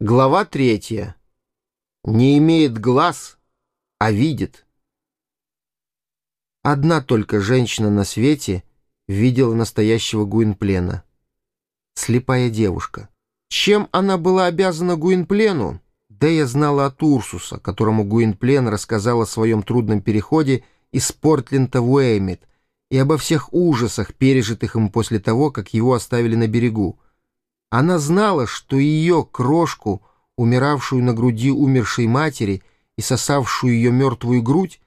Глава третья. Не имеет глаз, а видит. Одна только женщина на свете видела настоящего Гуинплена. Слепая девушка. Чем она была обязана Гуинплену? Да я знала от Урсуса, которому Гуинплен рассказал о своем трудном переходе из Портленда в Уэймит и обо всех ужасах, пережитых им после того, как его оставили на берегу. Она знала, что ее крошку, умиравшую на груди умершей матери и сосавшую ее мертвую грудь,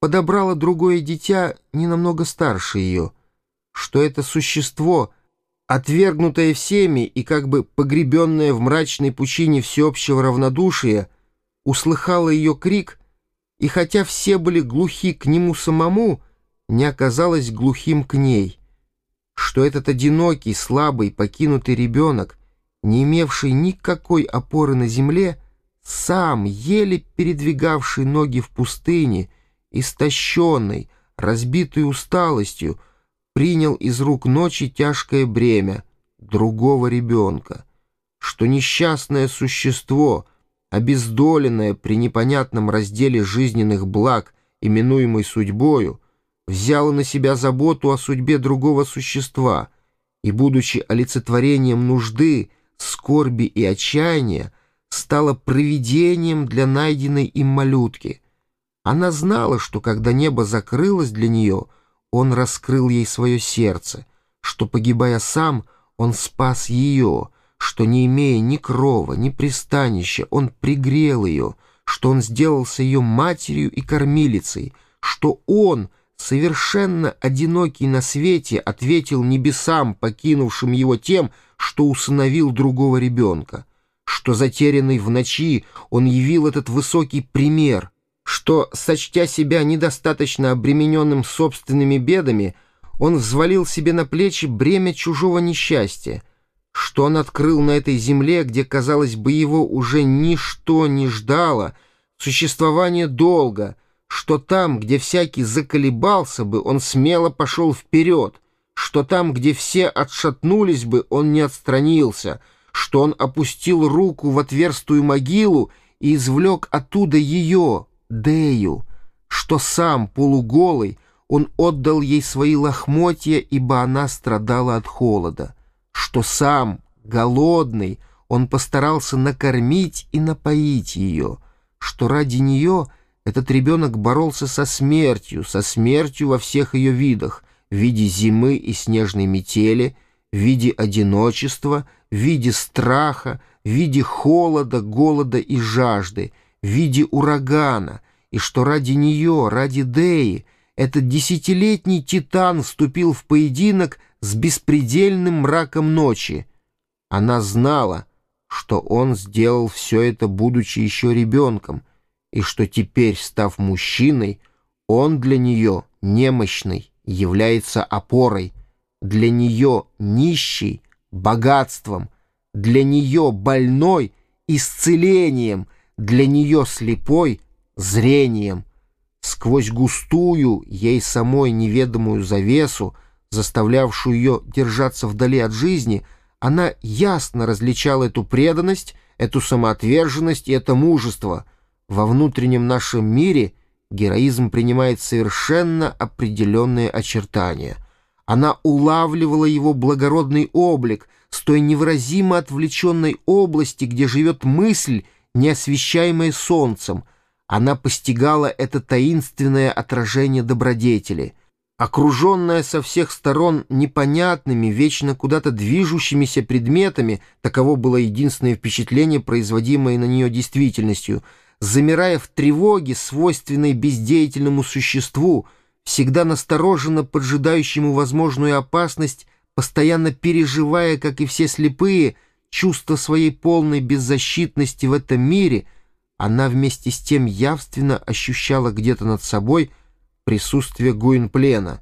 подобрало другое дитя не намного старше ее, что это существо, отвергнутое всеми и как бы погребенное в мрачной пучине всеобщего равнодушия, услыхало ее крик, и хотя все были глухи к нему самому, не оказалось глухим к ней — что этот одинокий, слабый, покинутый ребенок, не имевший никакой опоры на земле, сам, еле передвигавший ноги в пустыне, истощенный, разбитый усталостью, принял из рук ночи тяжкое бремя другого ребенка, что несчастное существо, обездоленное при непонятном разделе жизненных благ, именуемой судьбою, взяла на себя заботу о судьбе другого существа и, будучи олицетворением нужды, скорби и отчаяния, стала провидением для найденной им малютки. Она знала, что когда небо закрылось для нее, он раскрыл ей свое сердце, что, погибая сам, он спас ее, что, не имея ни крова, ни пристанища, он пригрел ее, что он сделался ее матерью и кормилицей, что он — совершенно одинокий на свете, ответил небесам, покинувшим его тем, что усыновил другого ребенка, что затерянный в ночи он явил этот высокий пример, что, сочтя себя недостаточно обремененным собственными бедами, он взвалил себе на плечи бремя чужого несчастья, что он открыл на этой земле, где, казалось бы, его уже ничто не ждало, существование долго — что там, где всякий заколебался бы, он смело пошел вперед, что там, где все отшатнулись бы, он не отстранился, что он опустил руку в отверстую могилу и извлек оттуда ее, Дею, что сам, полуголый, он отдал ей свои лохмотья, ибо она страдала от холода, что сам, голодный, он постарался накормить и напоить ее, что ради нее — этот ребенок боролся со смертью, со смертью во всех ее видах, в виде зимы и снежной метели, в виде одиночества, в виде страха, в виде холода, голода и жажды, в виде урагана, и что ради нее, ради Деи, этот десятилетний титан вступил в поединок с беспредельным мраком ночи. Она знала, что он сделал все это, будучи еще ребенком, и что теперь, став мужчиной, он для нее немощный, является опорой, для нее нищий — богатством, для нее больной — исцелением, для нее слепой — зрением. Сквозь густую, ей самой неведомую завесу, заставлявшую ее держаться вдали от жизни, она ясно различала эту преданность, эту самоотверженность и это мужество — во внутреннем нашем мире героизм принимает совершенно определенные очертания. Она улавливала его благородный облик с той невыразимо отвлеченной области, где живет мысль, не освещаемая солнцем. Она постигала это таинственное отражение добродетели. Окруженная со всех сторон непонятными, вечно куда-то движущимися предметами, таково было единственное впечатление, производимое на нее действительностью — замирая в тревоге, свойственной бездеятельному существу, всегда настороженно поджидающему возможную опасность, постоянно переживая, как и все слепые, чувство своей полной беззащитности в этом мире, она вместе с тем явственно ощущала где-то над собой присутствие Гуинплена.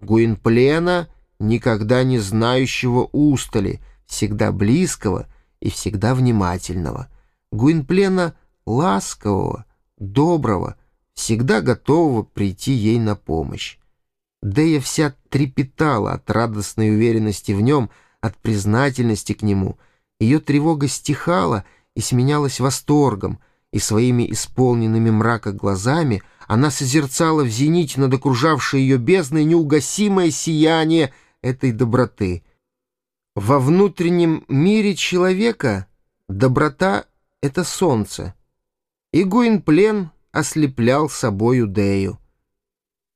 Гуинплена, никогда не знающего устали, всегда близкого и всегда внимательного. Гуинплена — ласкового, доброго, всегда готового прийти ей на помощь. Дэя вся трепетала от радостной уверенности в нем, от признательности к нему. Ее тревога стихала, и сменялась восторгом, и своими исполненными мрака глазами она созерцала в зените над окружавшей ее бездной неугасимое сияние этой доброты. Во внутреннем мире человека доброта — это солнце, и Гуинплен ослеплял собою Дею.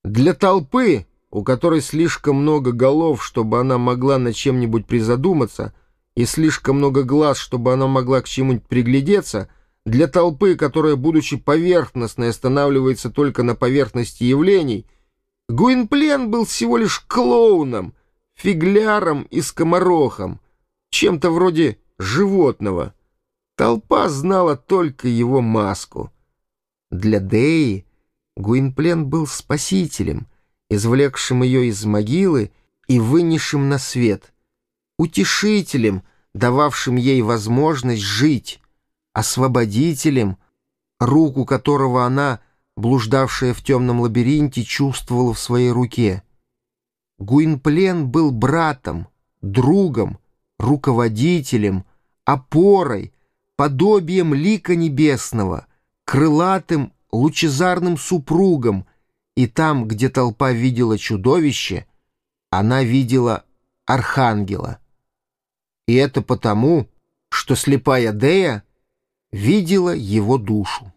Для толпы, у которой слишком много голов, чтобы она могла над чем-нибудь призадуматься, и слишком много глаз, чтобы она могла к чему-нибудь приглядеться, для толпы, которая, будучи поверхностной, останавливается только на поверхности явлений, Гуинплен был всего лишь клоуном, фигляром и скоморохом, чем-то вроде животного. Толпа знала только его маску. Для Деи Гуинплен был спасителем, извлекшим ее из могилы и вынесшим на свет, утешителем, дававшим ей возможность жить, освободителем, руку которого она, блуждавшая в темном лабиринте, чувствовала в своей руке. Гуинплен был братом, другом, руководителем, опорой, подобием лика небесного, крылатым лучезарным супругом, и там, где толпа видела чудовище, она видела архангела. И это потому, что слепая Дея видела его душу.